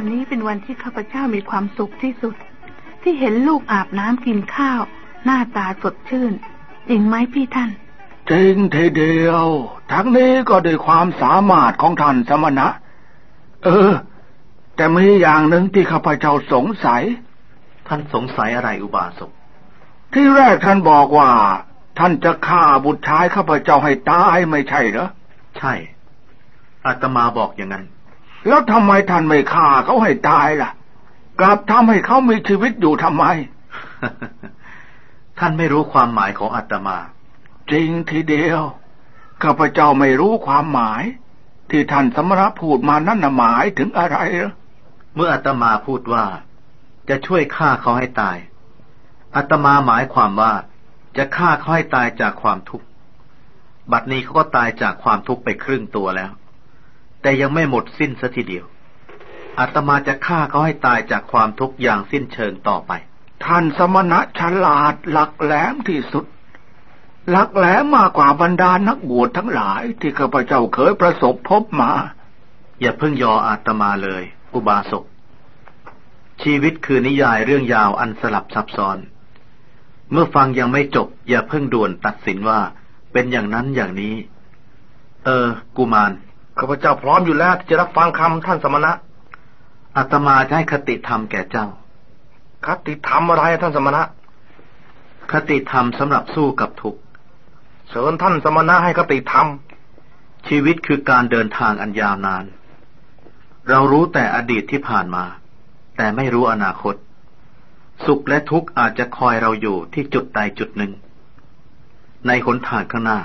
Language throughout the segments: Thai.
วันนี้เป็นวันที่ข้าพเจ้ามีความสุขที่สุด ที่เห็นลูกอาบน้ำกินข้าว หน้าตาสดชื่นจริงไหมพี่ท่านจริงทีเดียว ทั้งนี้ก็ด้วยความสามารถของท่านสมณะ เออ แต่มีอย่างหนึ่งที่ข้าพเจ้าสงสัย ท่านสงสัยอะไรอุบาสก ที่แรกท่านบอกว่า ท่านจะฆ่าบุตรชายข้าพเจ้าให้ตายไม่ใช่เหรอ ใช่อาตมาบอกอย่างนั้น แล้วทำไมท่านไม่ฆ่าเขาให้ตายล่ะ กลับทำให้เขามีชีวิตอยู่ทำไม ท่านไม่รู้ความหมายของอาตมา จริงทีเดียวข้าพเจ้าไม่รู้ความหมาย ที่ท่านสมณะพูดมานั่นน่ะหมายถึงอะไรเหรอเมื่ออาตมาพูดว่า จะช่วยฆ่าเขาให้ตายอาตมาหมายความว่าจะฆ่าเขาให้ตายจากความทุกข์บัดนี้เขาก็ตายจากความทุกข์ไปครึ่งตัวแล้ว แต่ยังไม่หมดสิ้นสัทีเดียวอาตมาจะฆ่าเขาให้ตายจากความทุกข์อย่างสิ้นเชิงต่อไป ท่านสมณะฉลาดหลักแหลมที่สุด หลักแหลมมากกว่าบรรดานักบวชทั้งหลายที่ข้าพเจ้าเคยประสบพบมา อย่าเพิ่งยออาตมาเลย อุบาสก ชีวิตคือนิยายเรื่องยาวอันสลับซับซ้อน เมื่อฟังยังไม่จบ อย่าเพิ่งด่วนตัดสินว่า เป็นอย่างนั้นอย่างนี้ เออ กุมาร ข้าพเจ้าพร้อมอยู่แล้วที่จะรับฟังคำท่านสมณะอาตมาจะให้คติธรรมแก่เจ้า คติธรรมอะไรท่านสมณะ คติธรรมสำหรับสู้กับทุกข์เชิญท่านสมณะให้คติธรรม ชีวิตคือการเดินทางอันยาวนาน เรารู้แต่อดีตที่ผ่านมา แต่ไม่รู้อนาคต สุขและทุกข์อาจจะคอยเราอยู่ที่จุดใดจุดหนึ่ง ในหนทางข้างหน้า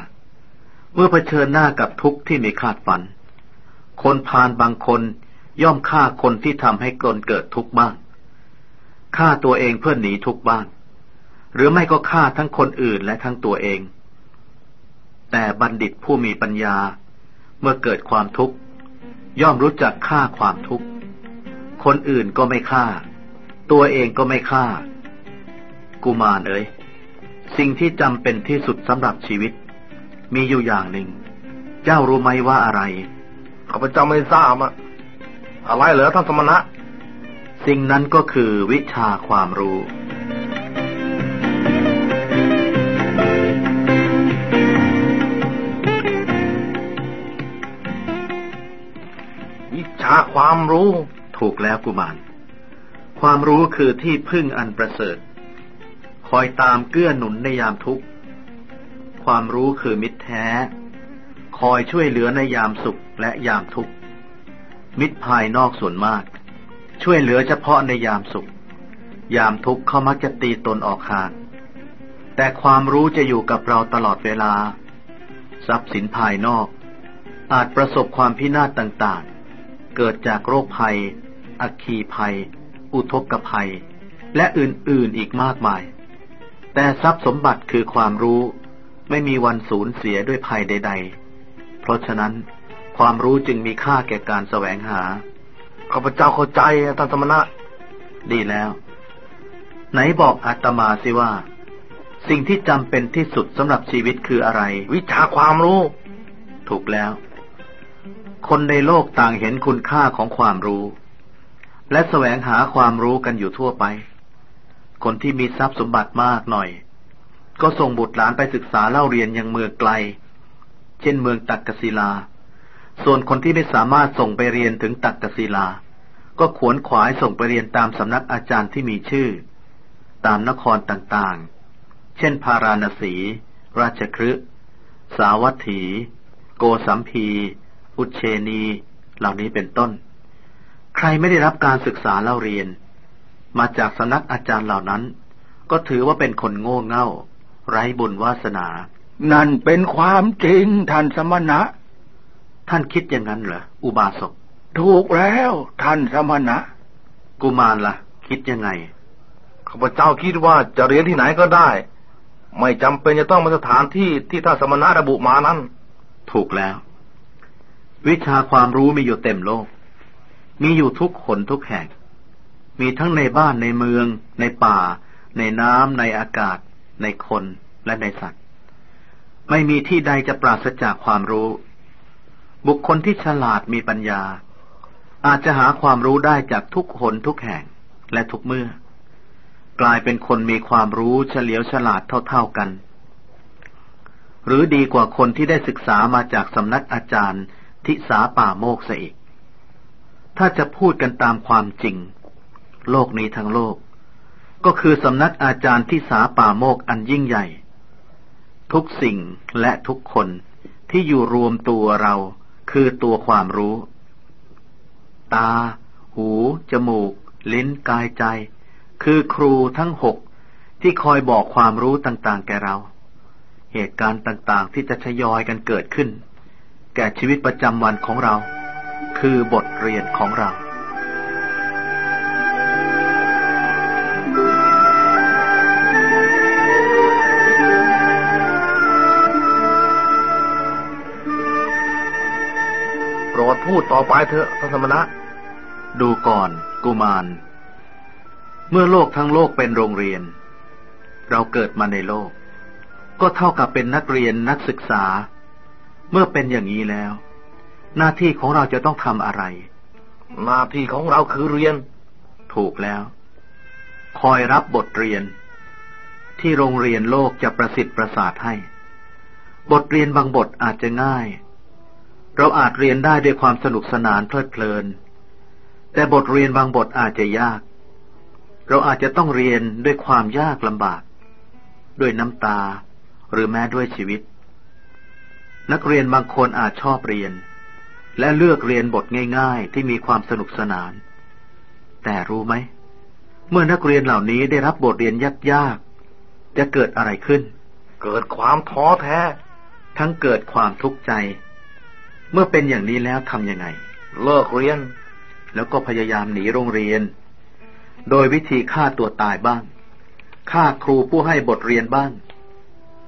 เมื่อเผชิญหน้ากับทุกข์ที่ไม่คาดฝัน คนพาลบางคนย่อมฆ่าคนที่ทำให้กลนเกิดทุกข์บ้าง ฆ่าตัวเองเพื่อหนีทุกข์บ้าง หรือไม่ก็ฆ่าทั้งคนอื่นและทั้งตัวเอง แต่บัณฑิตผู้มีปัญญาเมื่อเกิดความทุกข์ ย่อมรู้จักฆ่าความทุกข์ คนอื่นก็ไม่ฆ่า ตัวเองก็ไม่ฆ่า กุมารเอ๋ยสิ่งที่จำเป็นที่สุดสำหรับชีวิต มีอยู่อย่างหนึ่ง เจ้ารู้ไหมว่าอะไร ข้าพเจ้าไม่ทราบอะอะไรเหรอท่านสมณะ สิ่งนั้นก็คือวิชาความรู้ วิชาความรู้ ถูกแล้วกุมาร ความรู้คือที่พึ่งอันประเสริฐ คอยตามเกื้อหนุนในยามทุกข์ ความรู้คือมิตรแท้ คอยช่วยเหลือในยามสุขและยามทุกข์ มิตรภายนอกส่วนมาก ช่วยเหลือเฉพาะในยามสุข ยามทุกข์เขามักจะตีตนออกห่าง แต่ความรู้จะอยู่กับเราตลอดเวลา ทรัพย์สินภายนอก อาจประสบความพินาศต่างๆ เกิดจากโรคภัย อัคคีภัย อุทกภัย และอื่นๆอีกมากมาย แต่ทรัพย์สมบัติคือความรู้ไม่มีวันสูญเสียด้วยภัยใด ๆ เพราะฉะนั้นความรู้จึงมีค่าแก่การแสวงหา ข้าพเจ้าเข้าใจท่านสมณะ ดีแล้ว ไหนบอกอาตมาสิว่า สิ่งที่จำเป็นที่สุดสำหรับชีวิตคืออะไร วิชาความรู้ ถูกแล้ว คนในโลกต่างเห็นคุณค่าของความรู้ และแสวงหาความรู้กันอยู่ทั่วไป คนที่มีทรัพย์สมบัติมากหน่อย ก็ส่งบุตรหลานไปศึกษาเล่าเรียนยังเมืองไกล เช่นเมืองตักกศิลา ส่วนคนที่ไม่สามารถส่งไปเรียนถึงตักกศิลา ก็ขวนขวายส่งไปเรียนตามสำนักอาจารย์ที่มีชื่อ ตามนครต่างๆ เช่นพาราณสี ราชครึสาวัตถี โกสัมพี อุเชนี เหล่านี้เป็นต้น ใครไม่ได้รับการศึกษาเล่าเรียน มาจากสำนักอาจารย์เหล่านั้น ก็ถือว่าเป็นคนโง่เง่า ไร้บุญวาสนา นั่นเป็นความจริงท่านสมณะ ท่านคิดอย่างนั้นเหรอ อุบาสก ถูกแล้วท่านสมณะ กุมารละ่ะ คิดยังไง ข้าพเจ้าคิดว่าจะเรียนที่ไหนก็ได้ ไม่จำเป็นจะต้องมาสถานที่ที่ท่านสมณะระบุมานั้น ถูกแล้ว วิชาความรู้มีอยู่เต็มโลก มีอยู่ทุกคนทุกแห่ง มีทั้งในบ้านในเมือง ในป่า ในน้ำในอากาศ ในคนและในสัตว์ ไม่มีที่ใดจะปราศจากความรู้ บุคคลที่ฉลาดมีปัญญา อาจจะหาความรู้ได้จากทุกคนทุกแห่งและทุกเมื่อ กลายเป็นคนมีความรู้เฉลียวฉลาดเท่าๆกัน หรือดีกว่าคนที่ได้ศึกษามาจากสำนักอาจารย์ทิสาป่าโมกซะอีก ถ้าจะพูดกันตามความจริง โลกนี้ทั้งโลก ก็คือสำนักอาจารย์ทิสาป่าโมกอันยิ่งใหญ่ ทุกสิ่งและทุกคนที่อยู่รวมตัวเราคือตัวความรู้ ตา หู จมูก ลิ้นกายใจ คือครูทั้งหกที่คอยบอกความรู้ต่างๆ แก่เรา เหตุการณ์ต่างๆ ที่จะทยอยกันเกิดขึ้น แก่ชีวิตประจำวันของเรา คือบทเรียนของเรา ดต่อไปเถอะท่านสมณะ ดูก่อนกุมาร เมื่อโลกทั้งโลกเป็นโรงเรียน เราเกิดมาในโลก ก็เท่ากับเป็นนักเรียนนักศึกษา เมื่อเป็นอย่างนี้แล้ว หน้าที่ของเราจะต้องทำอะไร หน้าที่ของเราคือเรียน ถูกแล้ว คอยรับบทเรียน ที่โรงเรียนโลกจะประสิทธิ์ประสาทให้ บทเรียนบางบทอาจจะง่าย เราอาจเรียนได้ด้วยความสนุกสนานเพลิดเพลิน แต่บทเรียนบางบทอาจจะยาก เราอาจจะต้องเรียนด้วยความยากลำบาก ด้วยน้ำตา หรือแม้ด้วยชีวิต นักเรียนบางคนอาจชอบเรียน และเลือกเรียนบทง่าย ๆ ที่มีความสนุกสนาน แต่รู้ไหม เมื่อนักเรียนเหล่านี้ได้รับบทเรียนยากๆจะเกิดอะไรขึ้น เกิดความท้อแท้ ทั้งเกิดความทุกข์ใจ เมื่อเป็นอย่างนี้แล้วทำยังไง เลิกเรียน แล้วก็พยายามหนีโรงเรียน โดยวิธีฆ่าตัวตายบ้างฆ่าครูผู้ให้บทเรียนบ้าง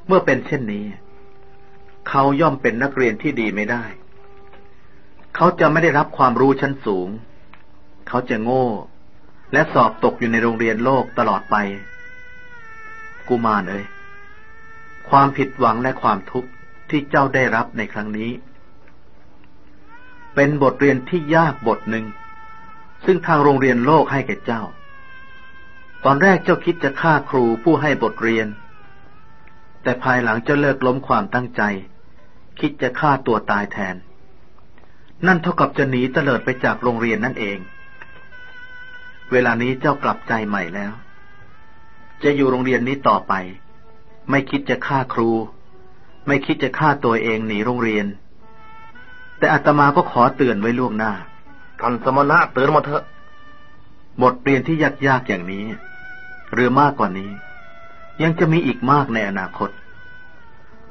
เมื่อเป็นเช่นนี้ เขาย่อมเป็นนักเรียนที่ดีไม่ได้ เขาจะไม่ได้รับความรู้ชั้นสูง เขาจะโง่ และสอบตกอยู่ในโรงเรียนโลกตลอดไป กุมารเอ้ยความผิดหวังและความทุกข์ที่เจ้าได้รับในครั้งนี้ เป็นบทเรียนที่ยากบทหนึ่ง ซึ่งทางโรงเรียนโลกให้แก่เจ้า ตอนแรกเจ้าคิดจะฆ่าครูผู้ให้บทเรียน แต่ภายหลังเจ้าเลิกล้มความตั้งใจ คิดจะฆ่าตัวตายแทน นั่นเท่ากับจะหนีเตลิดไปจากโรงเรียนนั่นเอง เวลานี้เจ้ากลับใจใหม่แล้ว จะอยู่โรงเรียนนี้ต่อไป ไม่คิดจะฆ่าครู ไม่คิดจะฆ่าตัวเองหนีโรงเรียน แต่อาตมาก็ขอเตือนไว้ล่วงหน้า ท่านสมณะเตือนมาเถอะ บทเรียนที่ยากๆอย่างนี้ หรือมากกว่านี้ ยังจะมีอีกมากในอนาคต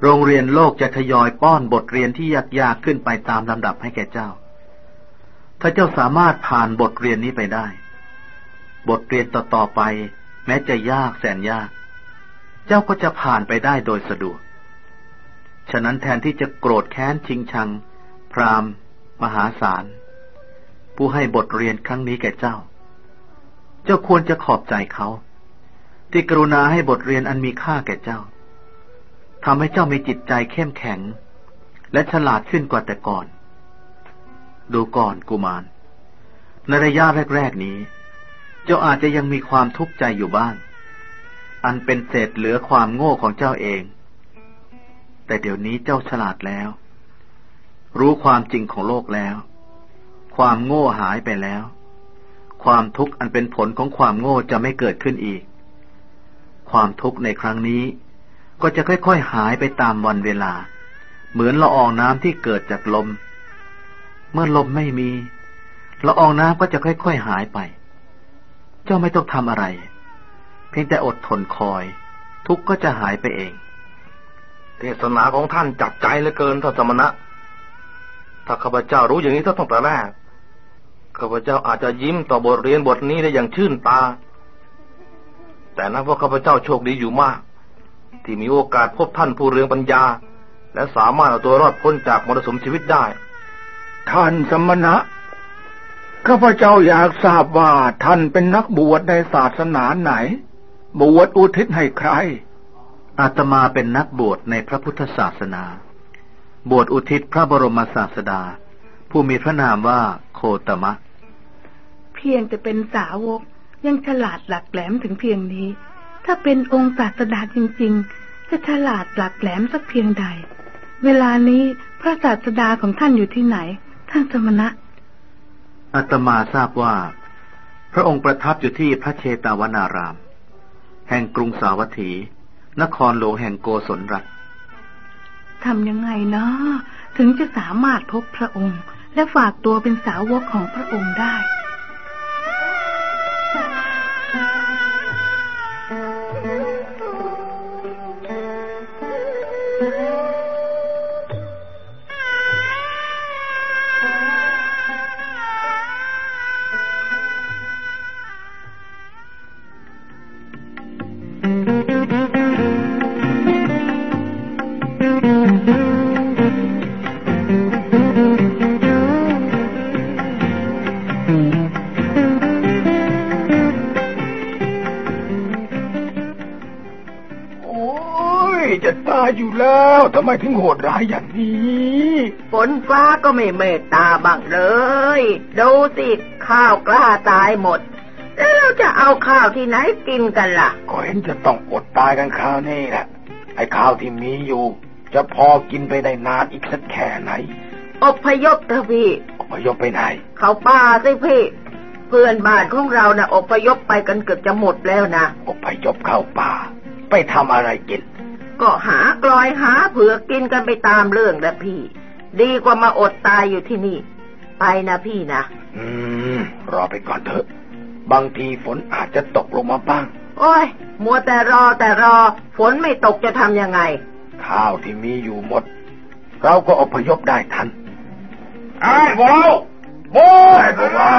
โรงเรียนโลกจะทยอยป้อนบทเรียนที่ยากๆขึ้นไปตามลำดับให้แก่เจ้า ถ้าเจ้าสามารถผ่านบทเรียนนี้ไปได้ บทเรียนต่อๆไป แม้จะยากแสนยาก เจ้าก็จะผ่านไปได้โดยสะดวก ฉะนั้นแทนที่จะโกรธแค้นชิงชัง พราหมณ์ มหาศาล ผู้ให้บทเรียนครั้งนี้แก่เจ้า เจ้าควรจะขอบใจเขา ที่กรุณาให้บทเรียนอันมีค่าแก่เจ้าทำให้เจ้ามีจิตใจเข้มแข็ง และฉลาดขึ้นกว่าแต่ก่อน ดูก่อนกุมาร ในระยะแรกๆนี้ เจ้าอาจจะยังมีความทุกข์ใจอยู่บ้าง อันเป็นเศษเหลือความโง่ของเจ้าเอง แต่เดี๋ยวนี้เจ้าฉลาดแล้ว รู้ความจริงของโลกแล้ว ความโง่หายไปแล้ว ความทุกข์อันเป็นผลของความโง่จะไม่เกิดขึ้นอีก ความทุกข์ในครั้งนี้ ก็จะค่อยๆหายไปตามวันเวลา เหมือนละอองน้ำที่เกิดจากลม เมื่อลมไม่มีละอองน้ำก็จะค่อยๆหายไป เจ้าไม่ต้องทำอะไร เพียงแต่อดทนคอย ทุกข์ก็จะหายไปเอง เทศนาของท่านจับใจเหลือเกินท่านสมณะ ถ้าข้าพเจ้ารู้อย่างนี้ตั้งแต่แรกข้าพเจ้าอาจจะยิ้มต่อบทเรียนบทนี้ได้อย่างชื่นตา แต่นับว่าข้าพเจ้าโชคดีอยู่มาก ที่มีโอกาสพบท่านผู้เรืองปัญญา และสามารถเอาตัวรอดพ้นจากมรสุมชีวิตได้ ท่านสมณะข้าพเจ้าอยากทราบว่าท่านเป็นนักบวชในศาสนาไหน บวชอุทิศให้ใครอาตมาเป็นนักบวชในพระพุทธศาสนา บวชอุทิศพระบรมศาสดา ผู้มีพระนามว่าโคตมะพียงจะเป็นสาวกยังฉลาดหลักแหลมถึงเพียงนี้ ถ้าเป็นองค์ศาสดาจริง ๆ จะฉลาดหลักแหลมสักเพียงใด เวลานี้พระศาสดาของท่านอยู่ที่ไหน ท่านสมณะอาตมาทราบว่า พระองค์ประทับอยู่ที่พระเชตาวนาราม แห่งกรุงสาวัตถี นครหลวงแห่งโกศลรัฐ ทำยังไงเนาะถึงจะสามารถพบพระองค์ และฝากตัวเป็นสาวกของพระองค์ได้ หดร้ายอย่างนี้ฝนฟ้าก็ไม่เมตตาบ้างเลย ดูสิข้าวกล้าตายหมด แล้วเราจะเอาข้าวที่ไหนกินกันล่ะ ก็เห็นจะต้องอดตายกันคราวนี้แหละไอ้ข้าวที่มีอยู่ จะพอกินไปได้นานอีกสักแค่ไหนอพยพเถอะพี่อพยพไปไหน เขาป่าสิพี่เพื่อนบ้านของเรานะ่ะอพยพไปกันเกือบจะหมดแล้วนะอพยพเข้าป่า ไปทำอะไรกิน ก็หากลอยหาเผือกกินกันไปตามเรื่องนะพี่ ดีกว่ามาอดตายอยู่ที่นี่ ไปนะพี่นะ อืม รอไปก่อนเถอะ บางทีฝนอาจจะตกลงมาบ้าง โอ้ย มัวแต่รอแต่รอ ฝนไม่ตกจะทำยังไง ข้าวที่มีอยู่หมด เราก็อพยพได้ทันไอ้พวกเราโว้ยพวกเรา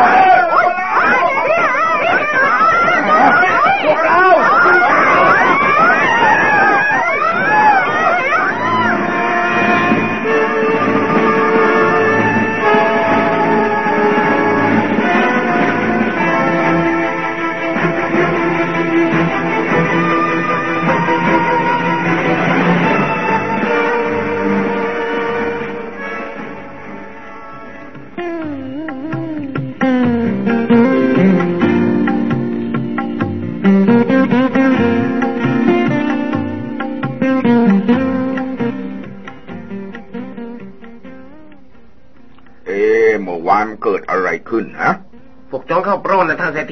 พวกเรา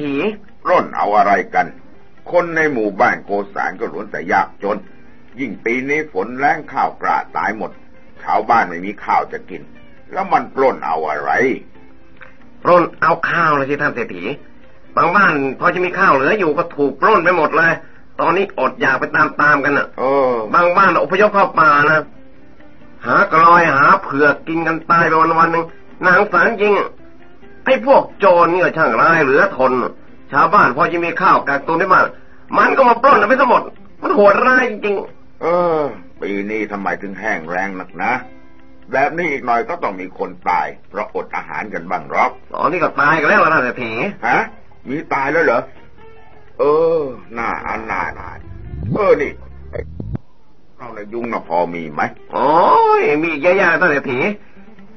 ล้นนะท่านเศรษฐีร่อนเอาอะไรกัน คนในหมู่บ้านโกสารก็ล้วนแต่ยากจน ยิ่งปีนี้ฝนแรงข้าวกระตายหมด ชาวบ้านไม่มีข้าวจะกิน แล้วมันปล้นเอาอะไร ปล้นเอาข้าวเลยสิท่านเศรษฐี บางบ้านพอจะมีข้าวเหลืออยู่ก็ถูกปล้นไปหมดเลย ตอนนี้อดอยากไปตามๆกันน่ะเออบางบ้านอพยพเข้าป่านะ หากลอยหาเผือกกินกันตายไปวันวันๆหนึ่งนางสารจริง ไอ้พวกโจรเนี่ยช่างร้ายเหลือทน ชาวบ้านพอจะมีข้าวกักตุนได้บ้างมันก็มาปล้นเอาไปทั้งหมด มันโหดร้ายจริงเออ ปีนี้ทำไมถึงแห้งแรงนักนะ แบบนี้อีกหน่อยก็ต้องมีคนตาย เพราะอดอาหารกันบ้างหรอกๆตอนนี้ก็ตายกันแล้วล่ะท่านเศรษฐีฮะ มีตายแล้วเหรอ เออ น่าอันน่าหนาเออนี่ไอ้เราในยุงน่ะพอมีไหมโอ้ยมีเยอะแยะท่านเศรษฐี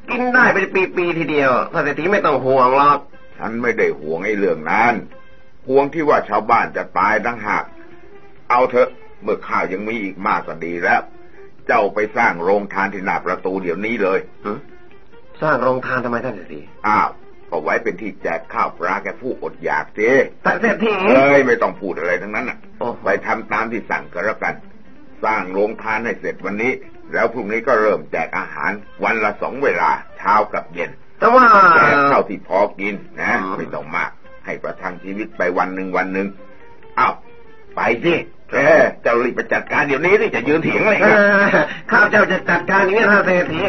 กินได้เป็นปีๆทีเดียวท่านเศรษฐีไม่ต้องห่วงหรอกฉันไม่ได้ห่วงไอ้เรื่องนั้นห่วงที่ว่าชาวบ้านจะตายดังหากเอาเถอะเมื่อข้าวยังมีอีกมากก็ดีแล้ว เจ้าไปสร้างโรงทานที่หน้าประตูเดี๋ยวนี้เลยหึสร้างโรงทานทำไมท่านเศรษฐีอ้าวก็ไว้เป็นที่แจกข้าวปลาแก่ผู้อดอยากเจ้ท่านเศรษฐีเอ้ยไม่ต้องพูดอะไรทั้งนั้นน่ะโอ้ไปทำตามที่สั่งก็แล้วกัน สร้างโรงทานให้เสร็จวันนี้ แล้วพรุ่งนี้ก็เริ่มแจกอาหาร วันละสองเวลาเช้ากับเย็น แต่ว่าแจกเท่าที่พอกินนะอืมไม่ต้องมาก ให้ประทังชีวิตไปวันหนึ่งวันหนึ่งอ้าวไปสิเออเจ้ารีบไปจัดการเดี๋ยวนี้สิจะยืนเถียงอะไรเอกันอข้าพเจ้าจะจัดการอย่างนี้ท่านเศรษฐี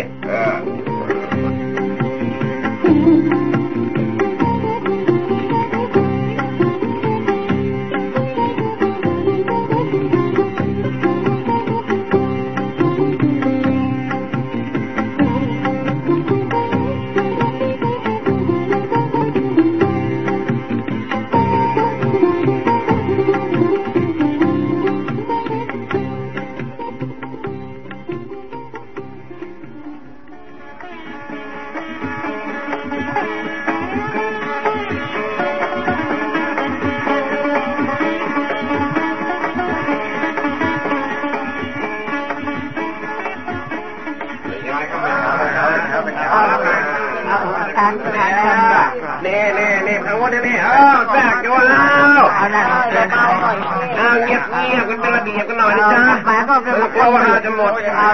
นี่นี่นี่เอาวันนี้เออแบกอยู่แล้เอาเงียบเงียบกันเป็นระเบียบกันหน่อยนะจ๊ะเพราะว่าจะหมดอา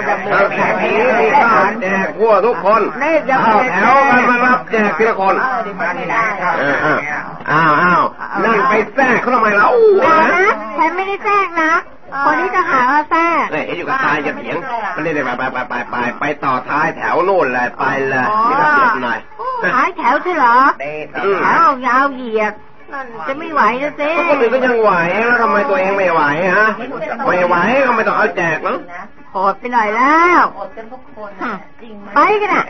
แขกนี้นี่ก็แจกทั่ทุกคนเอาวนมารับแจกทีละคนอ้าวอ้าวนั่งไปแทรกเขาทำไมเราฉันไม่ได้แทรกนะ คนที่จะหาว่าแทรกเนี่ยเห็นอยู่กับตายจะเถียงมันเลยไปไปไปไปไปไปต่อท้ายแถวนู่นเลยไปเลยนี่ก็เสียหน่อยหายแถวใช่เหรอแถวยาวเหยียดจะไม่ไหวนะเจ๊คนอื่นก็ยังไหวแล้วทำไมตัวเองไม่ไหวฮะไม่ไหวก็ไม่ต้องเอาแจกแล้วโหดไปหน่อยแล้วไปกันอะ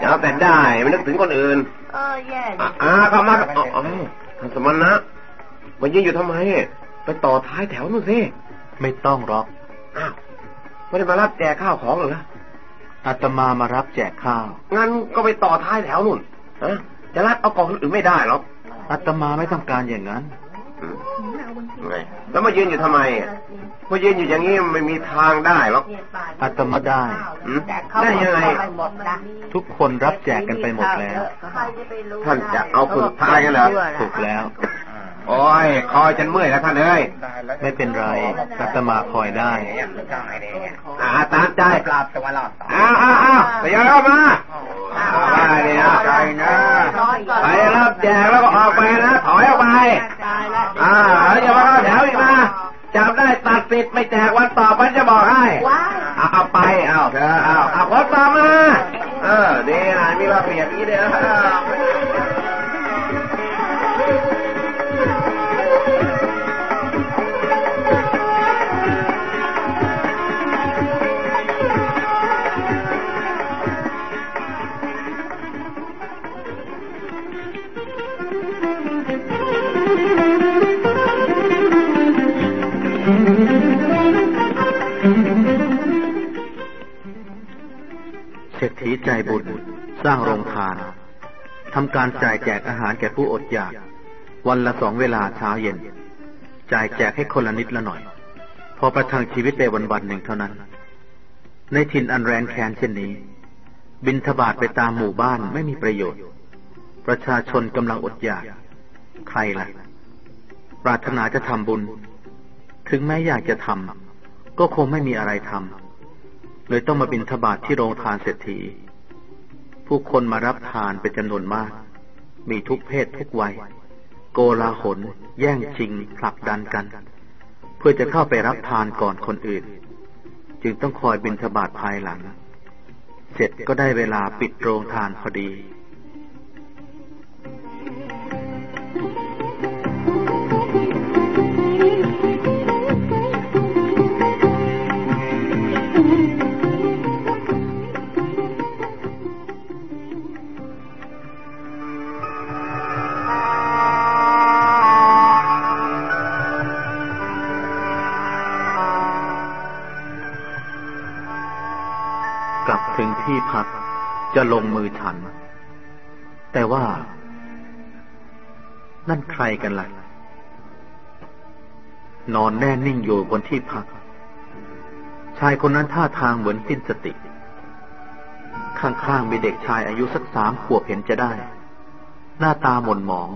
จะเอาแต่ได้ไม่นึกถึงคนอื่น เออแย่อ่าเข้ามาอ๋อท่านสมณะมายืนอยู่ทำไม ไปต่อท้ายแถวนู่นสิไม่ต้องหรอกอ้าวไม่ได้มารับแจกข้าวของเหรออาตมามารับแจกข้าวงั้นก็ไปต่อท้ายแถวนู่นฮะจะรัดเอากองคนอื่นไม่ได้หรอกอาตมาไม่ต้องการอย่างนั้นแล้วมายืนอยู่ทำไมมายืนอยู่อย่างนี้ไม่มีทางได้หรอกอาตมาได้หืมได้ยังไงทุกคนรับแจกกันไปหมดแล้ว ท่านจะเอาคนสุดท้ายกันเหรอถูกแล้ว โอ้ยคอยจนเมื่อยแล้วท่านเอ้ยไม่เป็นไรอาตมาคอยได้อ่าตามใจปราบตะวันรอดอ้าวอ้าวอ้าวไปยังเข้ามาไปเลยนะใจนะไปรับแจกแล้วก็ออกไปนะถอยออกไปอ่าแล้วอย่ามาเข้าแถวอีกนะจับได้ตัดสิทธิ์ไม่แจกวันต่อไปจะบอกให้เอาเอาไปเอาเธอเอาเอาคนต่อมา เออดีนะมีระเบียบนี้เด้อ ทำการจ่ายแจกอาหารแก่ผู้อดอยาก วันละสองเวลาเช้าเย็น จ่ายแจกให้คนละนิดละหน่อย พอประทังชีวิตไปวันวันหนึ่งเท่านั้น ในถิ่นอันแรนแค้นเช่นนี้ บินทบาทไปตามหมู่บ้านไม่มีประโยชน์ ประชาชนกำลังอดอยาก ใครล่ะ ปรารถนาจะทำบุญ ถึงแม้อยากจะทำก็คงไม่มีอะไรทำเลยต้องมาบินทบาทที่โรงทานเศรษฐี ผู้คนมารับทานเป็นจำนวนมาก มีทุกเพศทุกวัย โกลาหล แย่งชิงผลักดันกัน เพื่อจะเข้าไปรับทานก่อนคนอื่น จึงต้องคอยบินทบาทภายหลัง เสร็จก็ได้เวลาปิดโรงทานพอดี จะลงมือฉันแต่ว่า นั่นใครกันล่ะ นอนแน่นิ่งอยู่บนที่พัก ชายคนนั้นท่าทางเหมือนสิ้นสติ ข้างๆมีเด็กชายอายุสักสามขวบเห็นจะได้ หน้าตาหม่นหมอง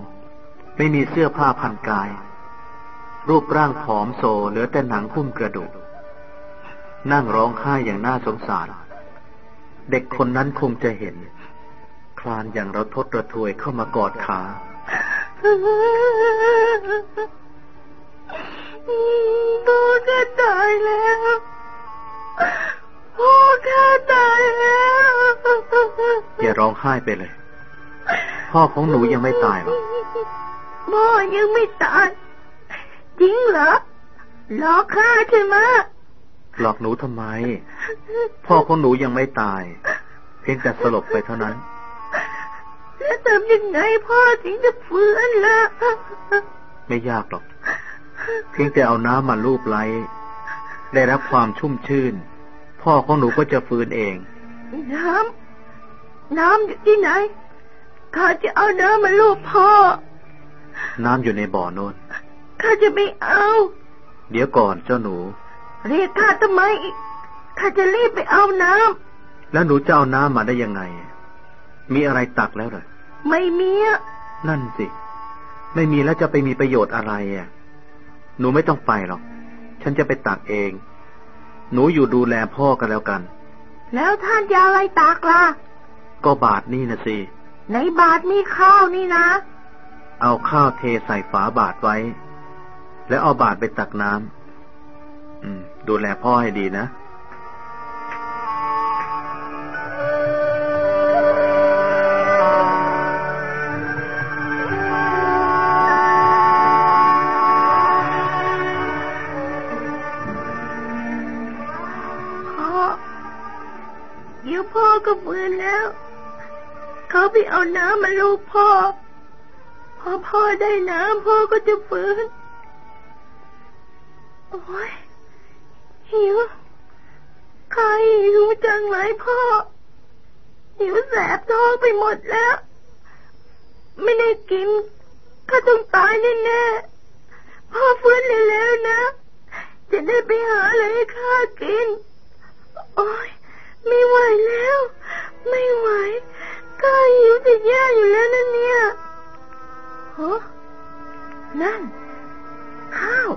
ไม่มีเสื้อผ้าพันกาย รูปร่างผอมโซเหลือแต่หนังหุ้มกระดูก นั่งร้องไห้อย่างน่าสงสาร เด็กคนนั้นคงจะเห็น คลานอย่างเราทดระทวยเข้ามากอดขา พ่อข้าตายแล้วพ่อข้าตายแล้วอย่าร้องไห้ไปเลย พ่อของหนูยังไม่ตายหรอกพ่อยังไม่ตาย จริงเหรอหลอกข้าใช่ไหม หลอกหนูทำไม พ่อของหนูยังไม่ตาย เพียงแต่สลบไปเท่านั้น แล้วทำยังไงพ่อถึงจะฟื้นล่ะ ไม่ยากหรอก เพียงแต่เอาน้ำมาลูบไล้ ได้รับความชุ่มชื่น พ่อของหนูก็จะฟื้นเอง น้ำ น้ำอยู่ที่ไหน ข้าจะเอาน้ำมาลูบพ่อ น้ำอยู่ในบ่อโนนข้าจะไม่เอา เดี๋ยวก่อนเจ้าหนู เรียกข้าทำไมข้าจะรีบไปเอาน้แล้วหนูจะเอาน้ำมาได้ยังไง มีอะไรตักแล้วเหรอำไม่มีอะนั่นสิ ไม่มีแล้วจะไปมีประโยชน์อะไรอะ หนูไม่ต้องไปหรอก ฉันจะไปตักเอง หนูอยู่ดูแลพ่อกันแล้วกัน แล้วท่านจะอะไรตักล่ะ ก็บาทนี่นะสิในบาทมีข้าวนี่นะ เอาข้าวเทใส่ฝาบาทไว้ แล้วเอาบาทไปตักน้ำอืม ดูแลพ่อให้ดีนะพ่อเดี๋ยวพ่อก็ฟื้นแล้ว เขาไปเอาน้ำมาลูกพ่อ พอพ่อได้น้ำพ่อก็จะฟื้นโอ้ย หิวใครหิวจังเลยพ่อ หิวแสบท้องไปหมดแล้ว ไม่ได้กินก็ต้องตายแน่ๆพ่อฟื้นเร็วๆนะ จะได้ไปหาอะไรให้ข้ากิน โอ้ยไม่ไหวแล้ว ไม่ไหวข้าหิวจะแย่อยู่แล้วนะเนี่ยฮะนั่น ข้าว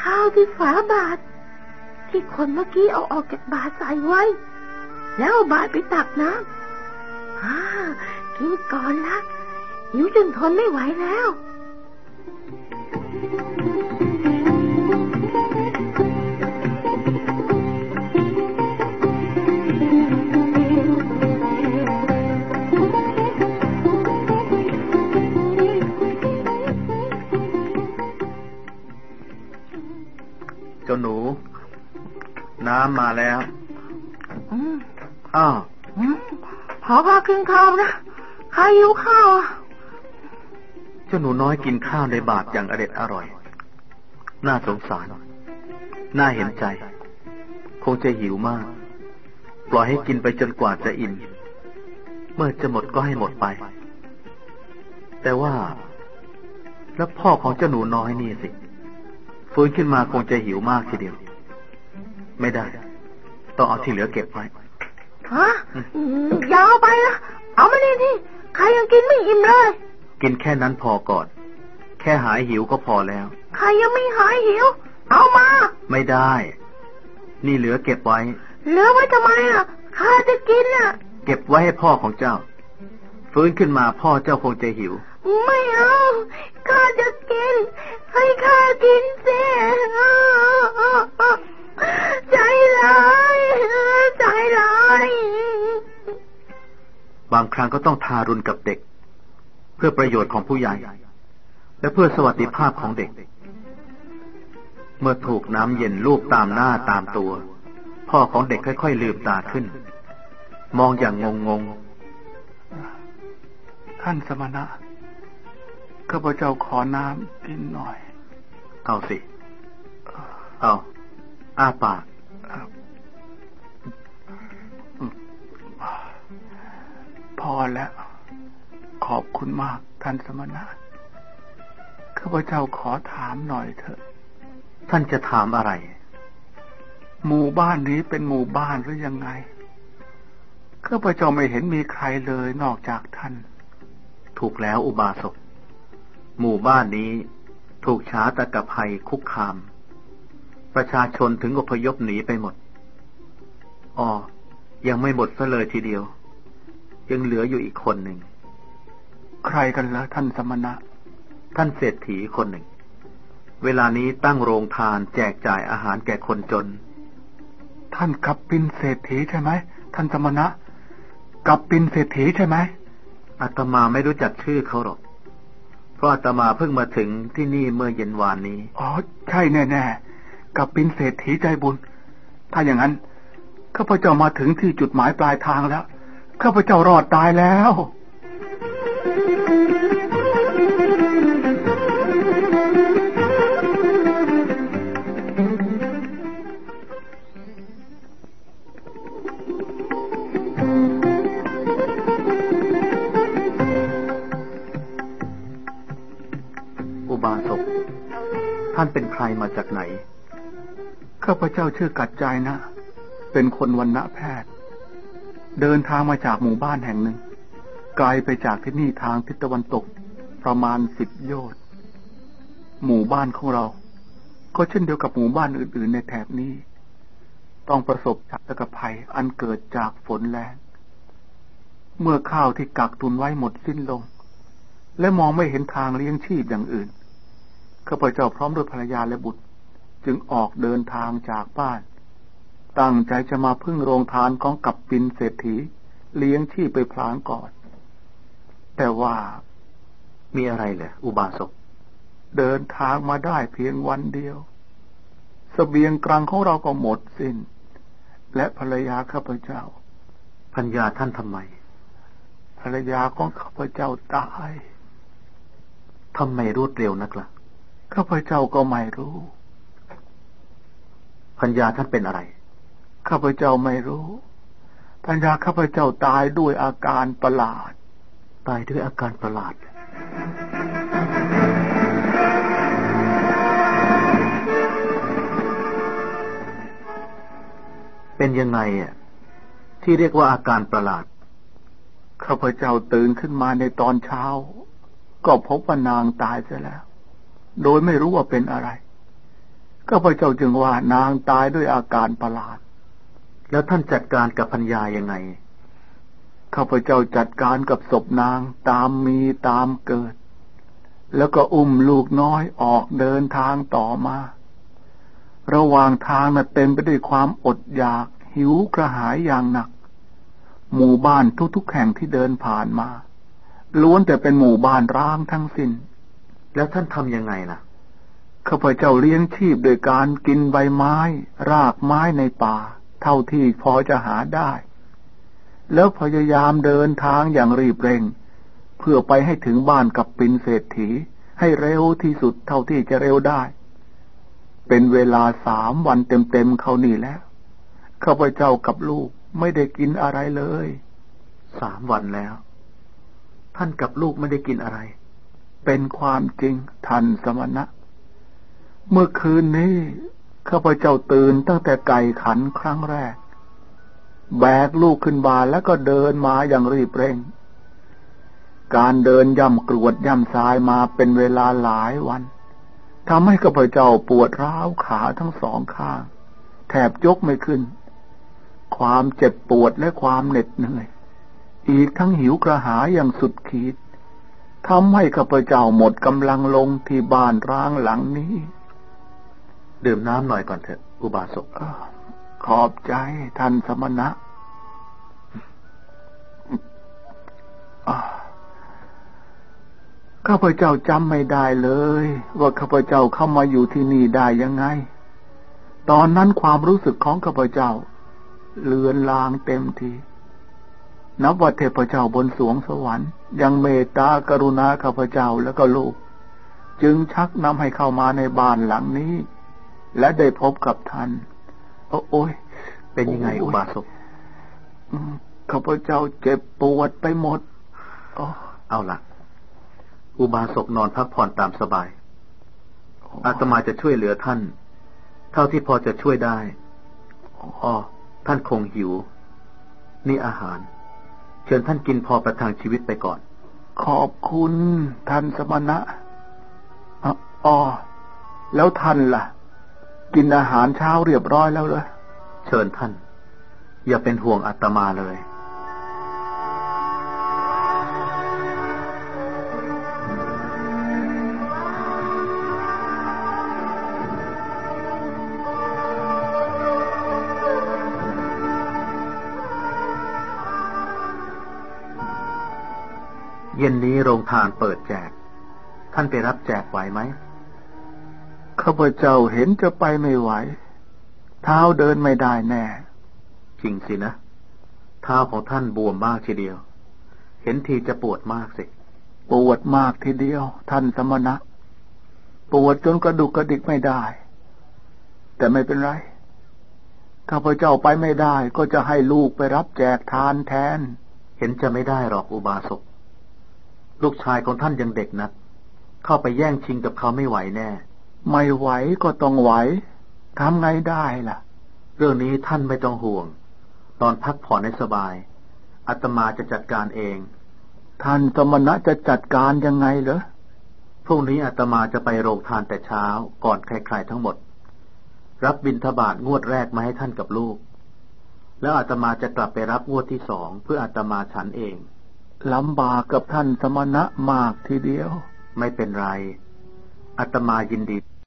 ข้าวที่ฝาบาท ที่คนเมื่อกี้เอาออกจากบาใส่ไว้ แล้วเอาบาไปตักน้ำอ่ากินก่อนละหิวจนทนไม่ไหวแล้ว มาแล้วอืมอ้าวอืมพอพากินข้าวนะข้าหิวข้าวอะเจ้าหนูน้อยกินข้าวในบาทอย่างอเด็ดอร่อย น่าสงสาร น่าเห็นใจ คงจะหิวมาก ปล่อยให้กินไปจนกว่าจะอิ่ม เมื่อจะหมดก็ให้หมดไป แต่ว่า แล้วพ่อของเจ้าหนูน้อยนี่สิ ฟื้นขึ้นมาคงจะหิวมากทีเดียว ไม่ได้ ต้องเอาที่เหลือเก็บไว้ฮะอืมอย่าเอาไปนะเอามานี่ที่ใครยังกินไม่อิ่มเลย กินแค่นั้นพอก่อน แค่หายหิวก็พอแล้ว ใครยังไม่หายหิว เอามา ไม่ได้ นี่เหลือเก็บไว้ เหลือไว้ทำไมอะข้าจะกินอะ เก็บไว้ให้พ่อของเจ้า ฟื้นขึ้นมาพ่อเจ้าคงจะหิว ไม่เอาข้าจะกิน ให้ข้ากินสิ ใจร้ายใจร้ายบางครั้งก็ต้องทารุณกับเด็ก เพื่อประโยชน์ของผู้ใหญ่ และเพื่อสวัสดิภาพของเด็ก เมื่อถูกน้ำเย็นลูบตามหน้าตามตัว พ่อของเด็กค่อยๆลืมตาขึ้น มองอย่างงงท่านสมณะข้าพเจ้าขอน้ำกินหน่อยๆเอาสิ เอา อ้าปากพอแล้ว ขอบคุณมากท่านสมณะข้าพเจ้าขอถามหน่อยเถอะ ท่านจะถามอะไร หมู่บ้านนี้เป็นหมู่บ้านหรือยังไงข้าพเจ้าไม่เห็นมีใครเลยนอกจากท่าน ถูกแล้วอุบาสก หมู่บ้านนี้ถูกช้าตะกับภัยคุกคาม ประชาชนถึงอพยพหนีไปหมดอ๋อยังไม่หมดซะเลยทีเดียว ยังเหลืออยู่อีกคนหนึ่ง ใครกันละท่านสมณะ ท่านเศรษฐีคนหนึ่ง เวลานี้ตั้งโรงทานแจกจ่ายอาหารแก่คนจน ท่านกับปินเศรษฐีใช่ไหม ท่านสมณะ กับปินเศรษฐีใช่ไหมอาตมาไม่รู้จักชื่อเขาหรอก เพราะอาตมาเพิ่งมาถึงที่นี่เมื่อเย็นวานนี้ อ๋อ ใช่แน่ๆ กับปินเศรษฐีใจบุญ ถ้าอย่างนั้นข้าพเจ้ามาถึงที่จุดหมายปลายทางแล้วข้าพเจ้ารอดตายแล้วอุบาสกท่านเป็นใครมาจากไหน ข้าพเจ้าชื่อกัดใจนะ เป็นคนวันณะแพทย์ เดินทางมาจากหมู่บ้านแห่งหนึ่ง ไกลไปจากที่นี่ทางทิศตะวันตกประมาณสิบโยชน์หมู่บ้านของเรา ก็เช่นเดียวกับหมู่บ้านอื่น ๆ ในแถบนี้ ต้องประสบจากภัยอันเกิดจากฝนแรงเมื่อข้าวที่กักตุนไว้หมดสิ้นลง และมองไม่เห็นทางเลี้ยงชีพอย่างอื่นข้าพเจ้าพร้อมด้วยภรรยาและบุตร จึงออกเดินทางจากบ้าน ตั้งใจจะมาพึ่งโรงทานของกับปินเศรษฐี เลี้ยงชีพไปพลางก่อน แต่ว่ามีอะไรเหรออุบาสก เดินทางมาได้เพียงวันเดียวสเสบียงกลางของเราก็หมดสิน้น และภรรยาข้าพเจ้าพัญญาท่านทำไม ภรรยาของข้าพเจ้าตายทำไมรวดเร็วนักละ่ะข้าพเจ้าก็ไม่รู้ พัญญาท่านเป็นอะไร ข้าพเจ้าไม่รู้พัญญาข้าพเจ้าตายด้วยอาการประหลาด ตายด้วยอาการประหลาด เป็นยังไงอะที่เรียกว่าอาการประหลาด ข้าพเจ้าตื่นขึ้นมาในตอนเช้า ก็พบว่านางตายเสียแล้ว โดยไม่รู้ว่าเป็นอะไร ข้าพเจ้าจึงว่านางตายด้วยอาการประหลาด แล้วท่านจัดการกับพัญญายังไง ข้าพเจ้าจัดการกับศพนางตามมีตามเกิด แล้วก็อุ้มลูกน้อยออกเดินทางต่อมา ระหว่างทางน่ะเต็มไปด้วยความอดอยาก หิวกระหายอย่างหนัก หมู่บ้านทุกๆแห่งที่เดินผ่านมาล้วนแต่เป็นหมู่บ้านร้างทั้งสิน้น แล้วท่านทำยังไงล่ะ ข้าพเจ้าเลี้ยงชีพโดยการกินใบไม้ รากไม้ในป่า เท่าที่พอจะหาได้ แล้วพยายามเดินทางอย่างรีบเร่ง เพื่อไปให้ถึงบ้านกับปินเศรษฐี ให้เร็วที่สุดเท่าที่จะเร็วได้ เป็นเวลาสามวันเต็มๆเขานี่แล้วข้าพเจ้ากับลูกไม่ได้กินอะไรเลย สามวันแล้ว ท่านกับลูกไม่ได้กินอะไร เป็นความจริงท่านสมณะ เมื่อคืนนี้ ข้าพเจ้าตื่นตั้งแต่ไก่ขันครั้งแรก แบกลูกขึ้นบาแล้วก็เดินมาอย่างรีบเร่ง การเดินย่ำกรวดย่ำทรายมาเป็นเวลาหลายวันทำให้ข้าพเจ้าปวดร้าวขาทั้งสองข้างแทบยกไม่ขึ้น ความเจ็บปวดและความเหน็ดเหนื่อย อีกทั้งหิวกระหายอย่างสุดขีดทำให้ข้าพเจ้าหมดกำลังลงที่บ้านร้างหลังนี้ ดื่มน้ำหน่อยก่อนเถอะ อุบาสกขอบใจท่านสมณะข้าพเจ้าจำไม่ได้เลย ว่าข้าพเจ้าเข้ามาอยู่ที่นี่ได้ยังไง ตอนนั้นความรู้สึกของข้าพเจ้า เลือนลางเต็มทีนับว่าเทพเจ้าบนสวงสวรรค์ ยังเมตตากรุณาข้าพเจ้าแล้วก็ลูก จึงชักนำให้เข้ามาในบ้านหลังนี้ และได้พบกับท่านโอ้ยเป็นยังไงอุบาสกข้าพเจ้าเจ็บปวดไปหมดเอาละอุบาสกนอนพักผ่อนตามสบาย อาตมาจะช่วยเหลือท่าน เท่าที่พอจะช่วยได้อ๋อท่านคงหิว นี่อาหาร เชิญท่านกินพอประทังชีวิตไปก่อน ขอบคุณท่านสมณะอ๋อแล้วท่านล่ะ กินอาหารเช้าเรียบร้อยแล้วเลยเชิญท่าน อย่าเป็นห่วงอาตมาเลย เย็นนี้โรงทานเปิดแจก ท่านไปรับแจกไหวไหม ข้าพเจ้าเห็นจะไปไม่ไหว เท้าเดินไม่ได้แน่ จริงสินะ เท้าของท่านบวมมากทีเดียว เห็นทีจะปวดมากสิ ปวดมากทีเดียว ท่านสมณะ ปวดจนกระดุกกระดิกไม่ได้ แต่ไม่เป็นไร ข้าพเจ้าไปไม่ได้ ก็จะให้ลูกไปรับแจกทานแทน เห็นจะไม่ได้หรอกอุบาสก ลูกชายของท่านยังเด็กนะเข้าไปแย่งชิงกับเขาไม่ไหวแน่ ไม่ไหวก็ต้องไหวทำไงได้ล่ะ เรื่องนี้ท่านไม่ต้องห่วง ตอนพักผ่อนให้สบายอาตมาจะจัดการเอง ท่านสมณะจะจัดการยังไงเหรอพรุ่งนี้อาตมาจะไปโรงทานแต่เช้าก่อนใครๆทั้งหมด รับบิณฑบาตงวดแรกมาให้ท่านกับลูก แล้วอาตมาจะกลับไปรับงวดที่สองเพื่ออาตมาฉันเองลำบากกับท่านสมณะมากทีเดียว ไม่เป็นไรอาตมายินดี